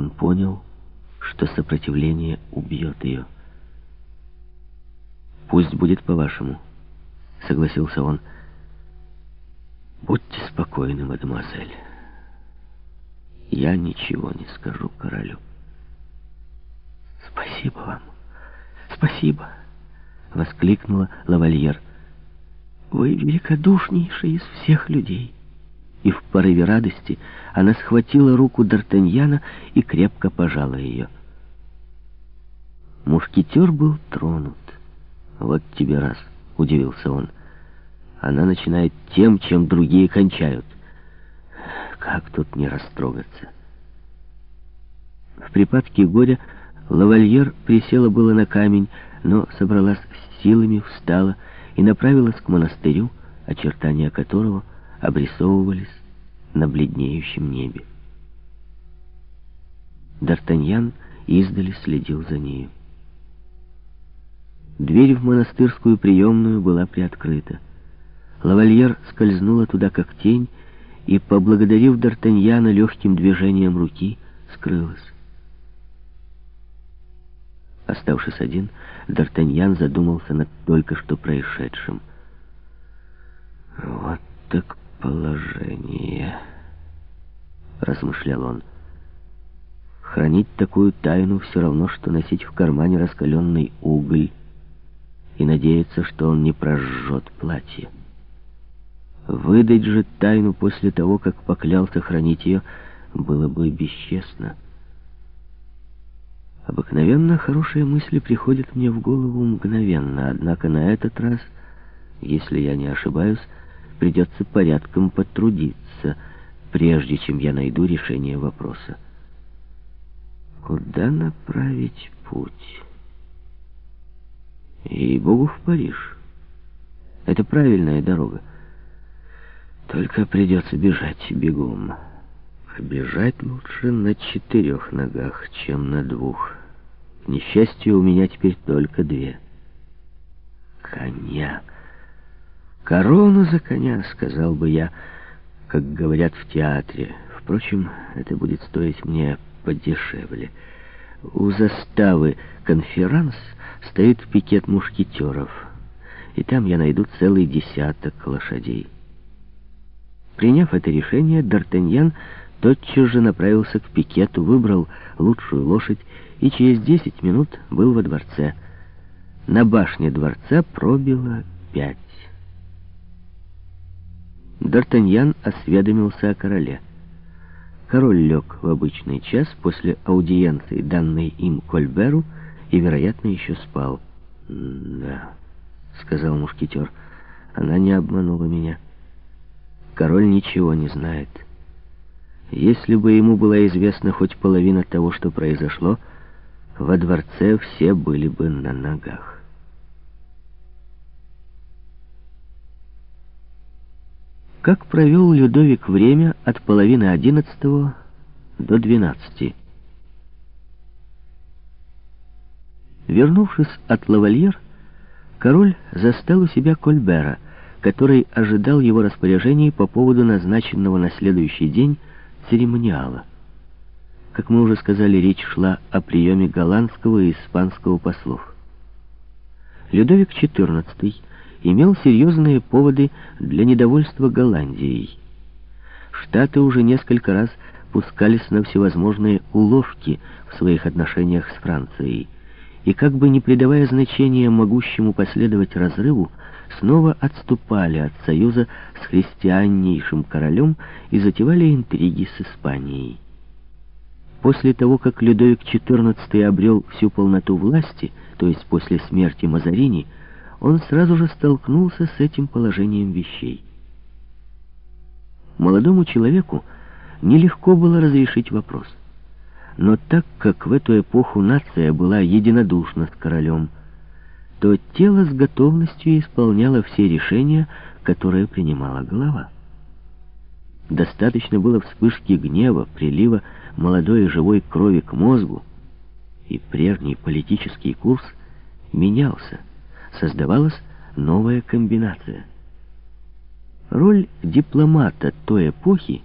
Он понял, что сопротивление убьет ее. «Пусть будет по-вашему», — согласился он. «Будьте спокойны, мадемуазель. Я ничего не скажу королю». «Спасибо вам, спасибо!» — воскликнула лавальер. «Вы великодушнейший из всех людей!» И в порыве радости она схватила руку Д'Артаньяна и крепко пожала ее. Мушкетер был тронут. «Вот тебе раз», — удивился он. «Она начинает тем, чем другие кончают. Как тут не растрогаться?» В припадке горя лавальер присела было на камень, но собралась с силами, встала и направилась к монастырю, очертания которого обрисовывались на бледнеющем небе. Д'Артаньян издали следил за нею. Дверь в монастырскую приемную была приоткрыта. Лавальер скользнула туда как тень и, поблагодарив Д'Артаньяна легким движением руки, скрылась. Оставшись один, Д'Артаньян задумался над только что происшедшим. «Вот так положение», — размышлял он. «Хранить такую тайну все равно, что носить в кармане раскаленный уголь и надеяться, что он не прожжет платье. Выдать же тайну после того, как поклялся хранить ее, было бы бесчестно». Обыкновенно хорошие мысли приходят мне в голову мгновенно, однако на этот раз, если я не ошибаюсь, придется порядком потрудиться, прежде чем я найду решение вопроса. Куда направить путь? И Богу в Париж. Это правильная дорога. Только придется бежать бегом. Бежать лучше на четырех ногах, чем на двух. К несчастью, у меня теперь только две. Коня. Корону за коня, сказал бы я, как говорят в театре. Впрочем, это будет стоить мне подешевле. У заставы конферанс стоит пикет мушкетеров, и там я найду целый десяток лошадей. Приняв это решение, Д'Артаньян тотчас же направился к пикету, выбрал лучшую лошадь и через десять минут был во дворце. На башне дворца пробило пять. Д'Артаньян осведомился о короле. Король лег в обычный час после аудиенции, данной им Кольберу, и, вероятно, еще спал. «Да», — сказал мушкетер, — «она не обманула меня. Король ничего не знает. Если бы ему была известна хоть половина того, что произошло, — во дворце все были бы на ногах. Как провел Людовик время от половины одиннадцатого до двенадцати? Вернувшись от лавальер, король застал у себя Кольбера, который ожидал его распоряжений по поводу назначенного на следующий день церемониала. Как мы уже сказали, речь шла о приеме голландского и испанского послов. Людовик XIV имел серьезные поводы для недовольства Голландией. Штаты уже несколько раз пускались на всевозможные уловки в своих отношениях с Францией, и как бы не придавая значения могущему последовать разрыву, снова отступали от союза с христианнейшим королем и затевали интриги с Испанией. После того, как Людовик XIV обрел всю полноту власти, то есть после смерти Мазарини, он сразу же столкнулся с этим положением вещей. Молодому человеку нелегко было разрешить вопрос. Но так как в эту эпоху нация была единодушна с королем, то тело с готовностью исполняло все решения, которые принимала голова. Достаточно было вспышки гнева, прилива молодой и живой крови к мозгу, и прежний политический курс менялся, создавалась новая комбинация. Роль дипломата той эпохи